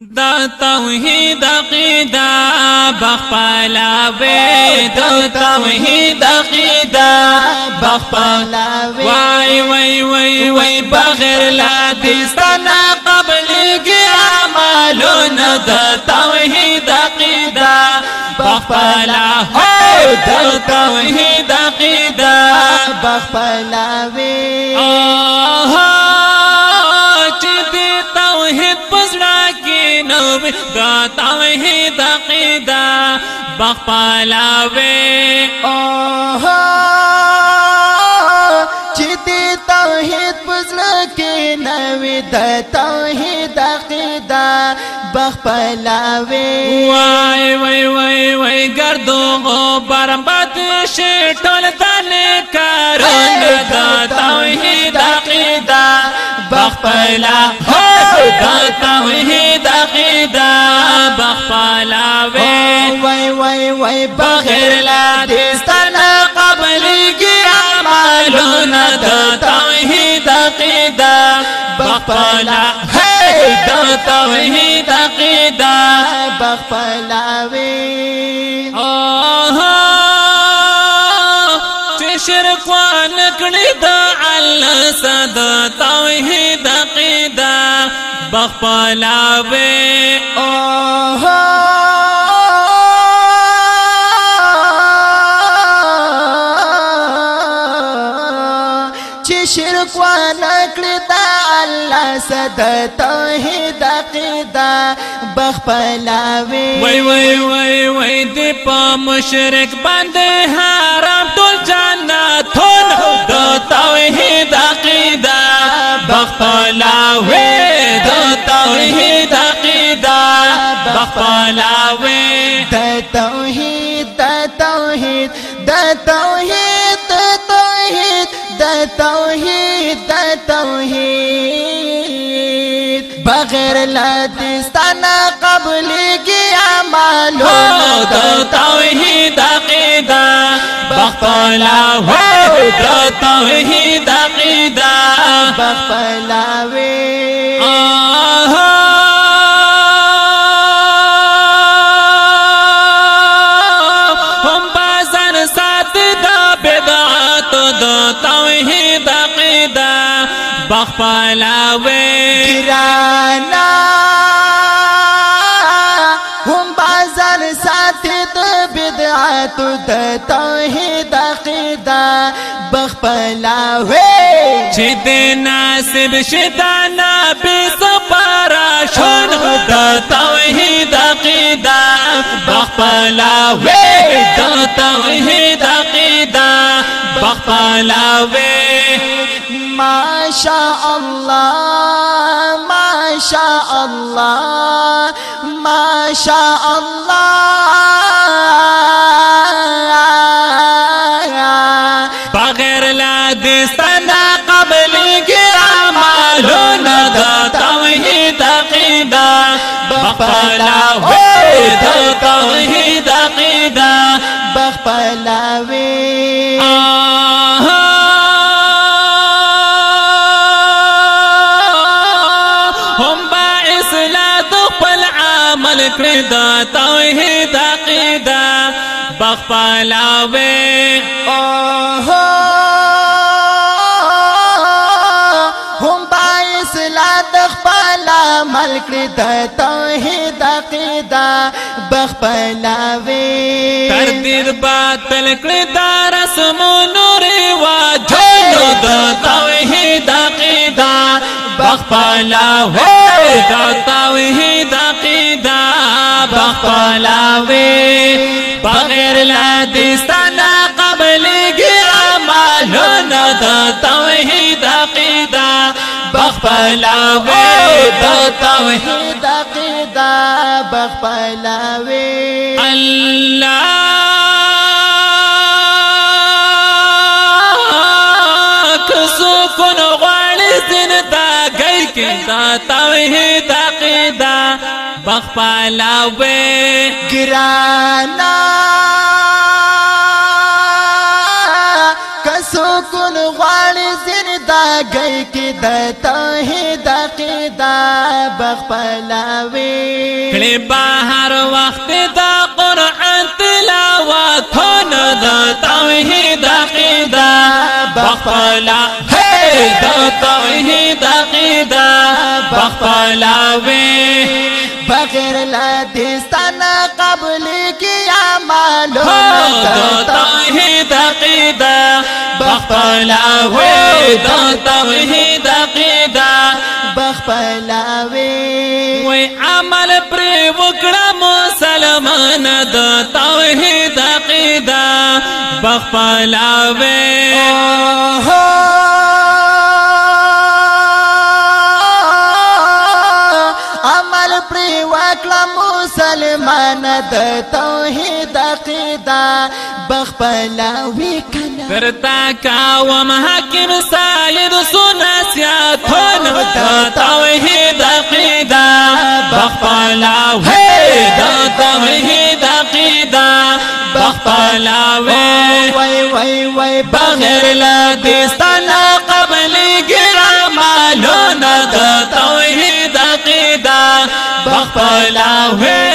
دا توحید عقیده بخپلا وې دا توحید عقیده بخپلا وای وای وای وای بغیر لا دستنا قبل کې اعمالونه دا توحید عقیده بخپلا هو دا توحید عقیده بخپلا وې توحید عقیدہ بخپالا وے اوہا چی دی توحید بزرکی نوی دا توحید عقیدہ بخپالا وے وائی وائی وائی وائی گردو غبر بد شیطل دل کرن دا توحید عقیدہ بخپالا دا توحید وای بغیر لا دستان قبل کی اعمالنا د توحید عقیده بخلا هی د توحید عقیده بخلا وی شرک وان کړی دا الله صدا توحید عقیده بخلا وی اوه شرک و نکړی دا الله صد توحید عقیده بخپلا وی وای وای وای وای دې پام مشرک باندې حرام ټول جناتون د توحید عقیده بخپلا وی د توحید عقیده بخپلا وی د توحید د توحید د توحید بغیر لدستان قبلی کی عمالو دا توحید عقیدہ بخپلا ہو دا توحید عقیدہ بخپلا پخپلا وی گرانا هم بازار ساتي د بدعات د توحید عقیده بخ وی چې د ناسب شدانا به سپارا شون د توحید عقیده بخپلا وی د توحید عقیده بخپلا وی ما شاء الله ما شاء الله ما شاء الله بغیر لا دستنا قبل القرام ندا توحید عقیدہ قيدا بخلا ويدا توحید عقیدہ بخلا ويدا خپلاوي هم پایس لا د خپل عمل کړی د توحید عقیده بخپلاوي تردید باطل کړی د رسم نور واجو د توحید پخپلا وی دا توحید عقیدہ پخپلا وی بغیر لدستانا قبل گیا مالونا دا توحید عقیدہ بخپلا وی دا توحید عقیدہ بخپلا وی اللہ کې دا توحید عقیده بخپالا وې ګرانا کسو کول غواړي زنده گئی کې د توحید عقیده بخپالا وې کله بهر وخت دا قران تلاوت نه د توحید عقیده بخپالا د توحید عقیده بخپلاوي بغیر لا دستانه قبل کیا معلوم د توحید عقیده بخپلاوي د توحید عقیده بخپلاوي وای عمل پر وکړه مسلمان د توحید عقیده بخپلاوي عقیده بخپلا وی کنه درتا کا و محاکم ساید سنا سیاتون توحید عقیده بخپلا وی دا توحید عقیده بخپلا وی وی وی وی بغیر لا دستانه خپل وې